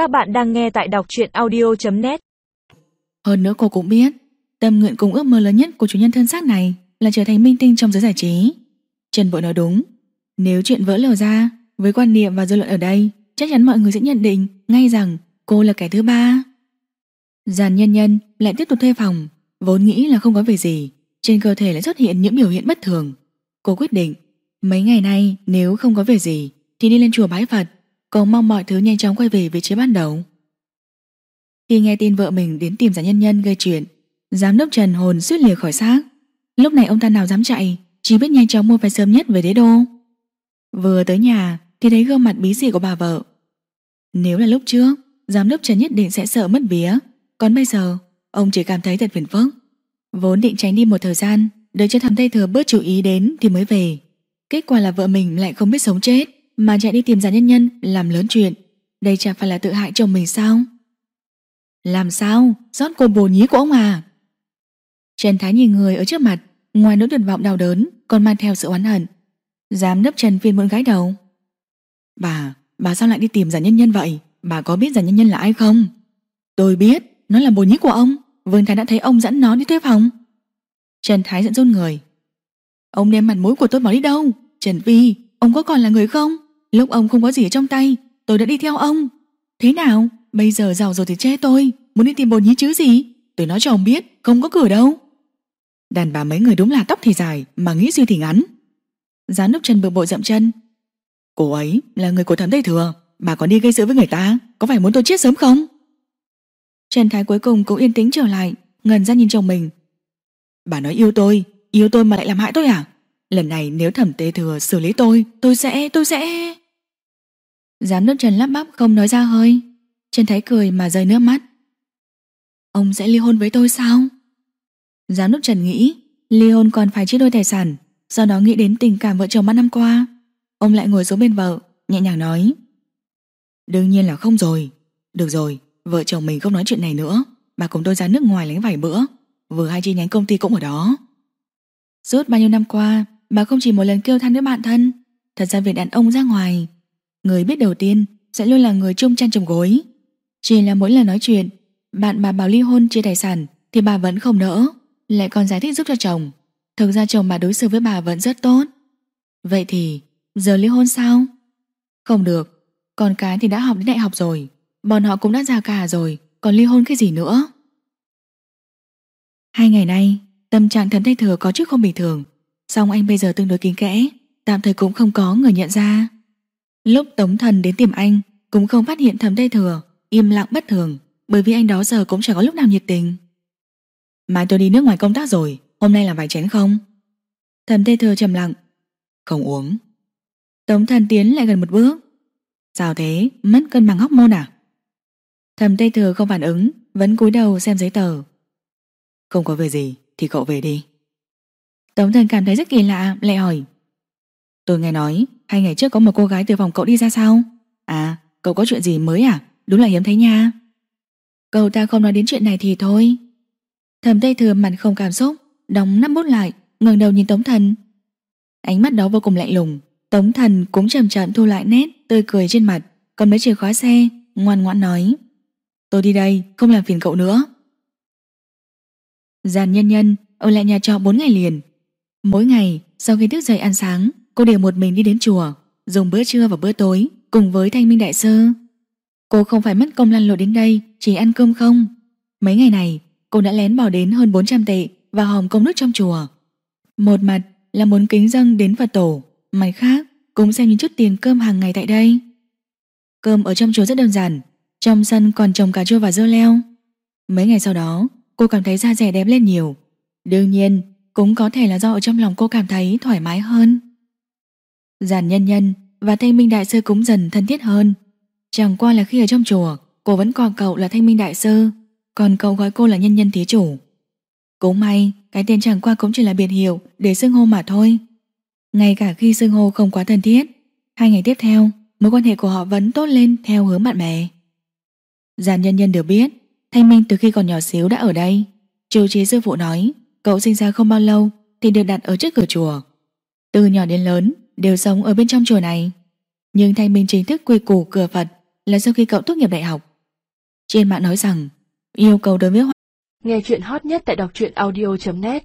Các bạn đang nghe tại đọc truyện audio.net Hơn nữa cô cũng biết, Tâm nguyện cùng ước mơ lớn nhất của chủ nhân thân xác này Là trở thành minh tinh trong giới giải trí. Trần Bội nói đúng, Nếu chuyện vỡ lở ra, Với quan niệm và dư luận ở đây, Chắc chắn mọi người sẽ nhận định ngay rằng cô là kẻ thứ ba. Giàn nhân nhân lại tiếp tục thuê phòng, Vốn nghĩ là không có việc gì, Trên cơ thể lại xuất hiện những biểu hiện bất thường. Cô quyết định, Mấy ngày nay nếu không có việc gì Thì đi lên chùa bái Phật Cầu mong mọi thứ nhanh chóng quay về vị trí ban đầu Khi nghe tin vợ mình đến tìm giả nhân nhân gây chuyện, Giám đốc Trần hồn suýt lìa khỏi xác. Lúc này ông ta nào dám chạy, Chỉ biết nhanh chóng mua vé sớm nhất về đế đô. Vừa tới nhà Thì thấy gương mặt bí dị của bà vợ. Nếu là lúc trước, Giám đốc Trần nhất định sẽ sợ mất vía. Còn bây giờ, Ông chỉ cảm thấy thật phiền phức. Vốn định tránh đi một thời gian, Đợi cho thầm Tây Thừa bớt chú ý đến thì mới về. Kết quả là vợ mình lại không biết sống chết. Mà chạy đi tìm giả nhân nhân Làm lớn chuyện. Đây chẳng phải là tự hại chồng mình sao? Làm sao? Rót cô bồ nhí của ông à? Trần Thái nhìn người ở trước mặt Ngoài nỗi tuyệt vọng đau đớn Còn mang theo sự oán hận. Dám nấp Trần phiên mượn gái đầu. Bà, bà sao lại đi tìm giả nhân nhân vậy? Bà có biết giả nhân nhân là ai không? Tôi biết, nó là bồ nhí của ông. Vương Thái đã thấy ông dẫn nó đi thuê phòng. Trần Thái giận run người. Ông đem mặt mũi của tôi bỏ đi đâu? Trần Vi, ông có còn là người không? Lúc ông không có gì ở trong tay Tôi đã đi theo ông. Thế nào, bây giờ giàu rồi thì che tôi. Muốn đi tìm bồn nhí chứ gì? Tôi nói cho ông biết, không có cửa đâu. Đàn bà mấy người đúng là tóc thì dài Mà nghĩ suy thì ngắn. Giám đốc Trần bực bội dậm chân. Cô ấy là người của thẩm Tây Thừa. Bà còn đi gây sự với người ta Có phải muốn tôi chết sớm không? Trần Thái cuối cùng cũng yên tĩnh trở lại Ngần ra nhìn chồng mình. Bà nói yêu tôi, yêu tôi mà lại làm hại tôi à? Lần này nếu thẩm tê thừa xử lý tôi Tôi sẽ, tôi sẽ. Giám đốc Trần lắp bắp không nói ra hơi. Trần Thái cười mà rơi nước mắt. Ông sẽ ly hôn với tôi sao? Giám đốc Trần nghĩ Ly hôn còn phải chia đôi tài sản do đó nghĩ đến tình cảm vợ chồng ba năm qua. Ông lại ngồi xuống bên vợ Nhẹ nhàng nói. Đương nhiên là không rồi. Được rồi, vợ chồng mình không nói chuyện này nữa. Bà cùng tôi ra nước ngoài lấy vài bữa. Vừa hai chi nhánh công ty cũng ở đó. Suốt bao nhiêu năm qua Bà không chỉ một lần kêu than với bạn thân. Thật ra việc đàn ông ra ngoài Người biết đầu tiên sẽ luôn là người chung chăn chồng gối. Chỉ là mỗi lần nói chuyện, Bạn bà bảo ly hôn chia tài sản Thì bà vẫn không nỡ, Lại còn giải thích giúp cho chồng. Thực ra chồng bà đối xử với bà vẫn rất tốt. Vậy thì, giờ ly hôn sao? Không được, Con cái thì đã học đến đại học rồi, Bọn họ cũng đã già cả rồi, Còn ly hôn cái gì nữa? Hai ngày nay, Tâm trạng thần thay Thừa có chút không bình thường Xong anh bây giờ tương đối kín kẽ, Tạm thời cũng không có người nhận ra. Lúc Tống Thần đến tìm anh, Cũng không phát hiện thầm Tây Thừa, Im lặng bất thường, Bởi vì anh đó giờ cũng chẳng có lúc nào nhiệt tình. Mai tôi đi nước ngoài công tác rồi, Hôm nay làm vài chén không? Thầm Tây Thừa trầm lặng. Không uống. Tống Thần tiến lại gần một bước. Sao thế? Mất cân bằng hóc môn à? Thầm Tây Thừa không phản ứng, Vẫn cúi đầu xem giấy tờ. Không có việc gì, thì cậu về đi. Tống thần cảm thấy rất kỳ lạ, Lại hỏi. Tôi nghe nói, hai ngày trước có một cô gái từ phòng cậu đi ra sao? À cậu có chuyện gì mới à? Đúng là hiếm thấy nha. Cậu ta không nói đến chuyện này thì thôi. Thầm tây thừa mặt không cảm xúc, Đóng nắp bút lại, ngẩng đầu nhìn Tống thần. Ánh mắt đó vô cùng lạnh lùng, Tống thần cũng chậm chậm thu lại nét Tươi cười trên mặt, Còn mấy chìa khóa xe, Ngoan ngoãn nói, Tôi đi đây, không làm phiền cậu nữa. Giàn nhân nhân ở lại nhà trọ 4 ngày liền. Mỗi ngày, sau khi thức dậy ăn sáng Cô đều một mình đi đến chùa, Dùng bữa trưa và bữa tối Cùng với thanh minh đại sư. Cô không phải mất công lăn lộn đến đây, Chỉ ăn cơm không. Mấy ngày này, cô đã lén bỏ đến hơn 400 tệ Và hòm công đức trong chùa. Một mặt là muốn kính dâng đến Phật tổ, Mặt khác cũng xem những chút tiền cơm hàng ngày tại đây. Cơm ở trong chùa rất đơn giản, Trong sân còn trồng cà chua và dưa leo. Mấy ngày sau đó, Cô cảm thấy da rẻ đẹp lên nhiều. Đương nhiên, cũng có thể là do ở trong lòng cô cảm thấy thoải mái hơn. Giản nhân nhân và thanh minh đại sư cũng dần thân thiết hơn. Chẳng qua là khi ở trong chùa, Cô vẫn còn cậu là thanh minh đại sư Còn cậu gọi cô là nhân nhân thí chủ. Cũng may, Cái tên chẳng qua cũng chỉ là biệt hiệu Để xưng hô mà thôi. Ngay cả khi xưng hô không quá thân thiết, Hai ngày tiếp theo, Mối quan hệ của họ vẫn tốt lên theo hướng bạn bè. Giản nhân nhân được biết, Thanh Minh từ khi còn nhỏ xíu đã ở đây. Chủ trí sư phụ nói, Cậu sinh ra không bao lâu Thì được đặt ở trước cửa chùa. Từ nhỏ đến lớn đều sống ở bên trong chùa này. Nhưng Thanh Minh chính thức quy củ cửa Phật Là sau khi cậu tốt nghiệp đại học. Trên mạng nói rằng, yêu cầu đối với Nghe chuyện hot nhất tại đọc truyện audio.net